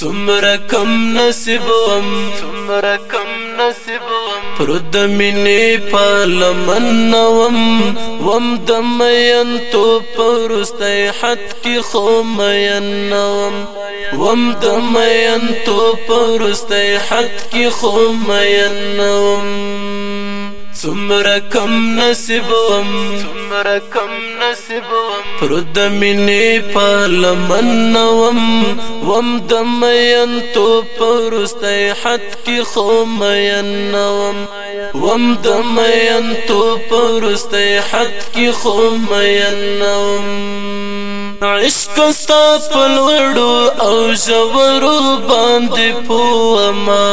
څومره کم نصیب وم څومره کم نصیب وم پرد مینې پالمن وم وم د مین تو پرسته حد کی خو مین وم وم د مین تو پرسته حد کی خو مین وم څومره کم نصیبم څومره کم نصیبم پر د مینې پالمن وم وم د مین تو پرسته حد کی خو مین وم وم د مین تو پرسته حد کی خو مین وم عشق ستا پلوړو او ژورو باندې پوما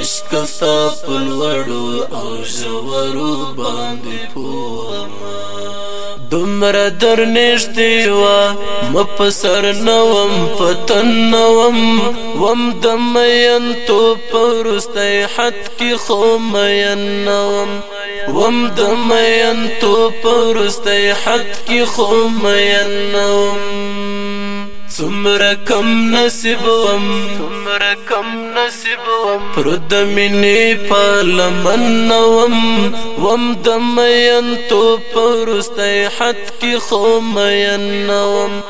عشق ستا په لوړو او ژورو باندې پوما دومره درنشتې وا مپ سر نوم پتن نوم وم دمین تو پرستې حد کی خومین نوم وم دمین تو پرستې حد کی خومین نوم سمر کم نصیب وم سمر کم نصیب وم پرد منی پالمن وم وم دمین تو پرستی حد کی خومین وم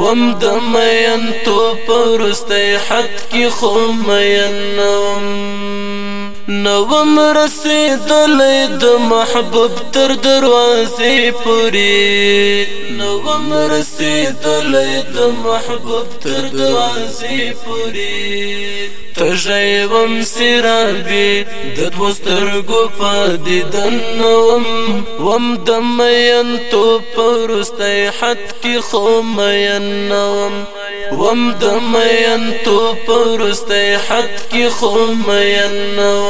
وم دمین تو پرستی حد کی خومین وم نوم رسیدلی د محبوب تر دروازې پوری نوم رسیدلی د محبوب تر دروازې پوری تژیم سرابی د دوستر گو پادیدن نوم وم دمین تو پرستی حد کی خومین نوم وم دمین تو پرستی حد کی خومین نوم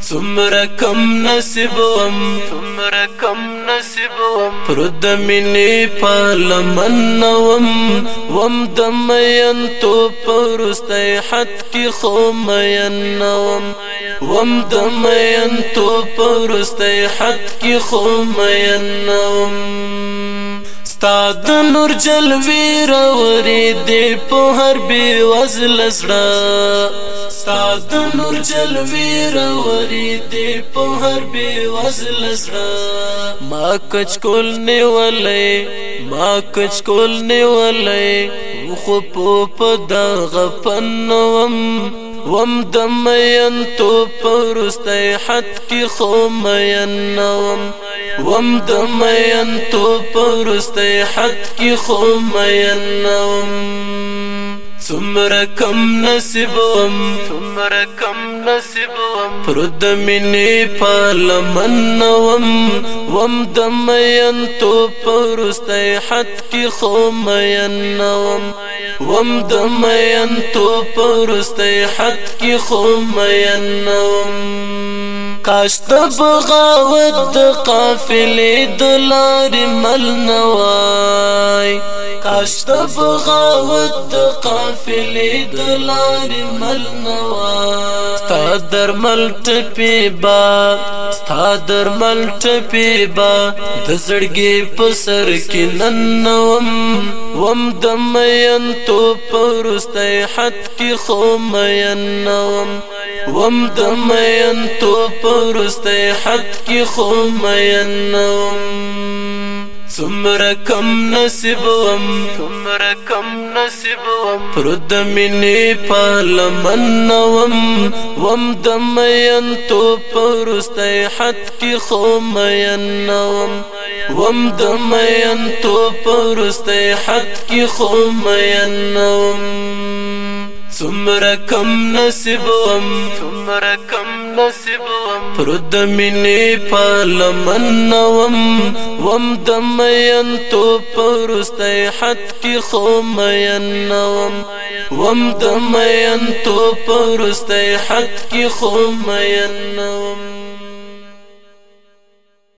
سمره کم نصیبم سمره کم نصیبم پرد منې پالمن وم وم دمین تو پرستای حد کی خومین وم وم دمین تو پرستای حد استاد نور جلوی راوري دی په هر بي وزل سره ستا د نور جلوی راوري دی په هر بي وصل سره ما کچ کول نیولې ما کچ کول نیولې خو په دغه پنوم وم دمین تو پرستی حد کی خومین نوم وم دمین تو پرستی حد کی خومین نوم څومره کم نصیبم څومره کم نصیبم پر د مینې پالمن وم وم د مین تو پرسته حد کی خو مین وم وم د مین تو پرسته حد کی خو مین وم کاش د بغاوت د قافلې د لارې مل نوای کاشت بغاوت د قافلې د لارې مل نوا ستا درمل ټپي با ستا درمل ټپي با د زړګي په سر کې نن وم وم دمین تو پرسته حد کې خو مین وم وم دمین تو پرسته حد کې خو مین وم سمره کم نصیب وم سمره کم نصیب وم پرد منی پالمن وم وم دمین تو پرستی حد کی خومین وم وم دمین تو پرستی حد کی خومین وم څومره کم نصیبم څومره کم نصیبم پر د مینې پالمن وم وم د مین تو پرسته حد کی خو مین وم وم د مین تو پرسته حد کی خو مین وم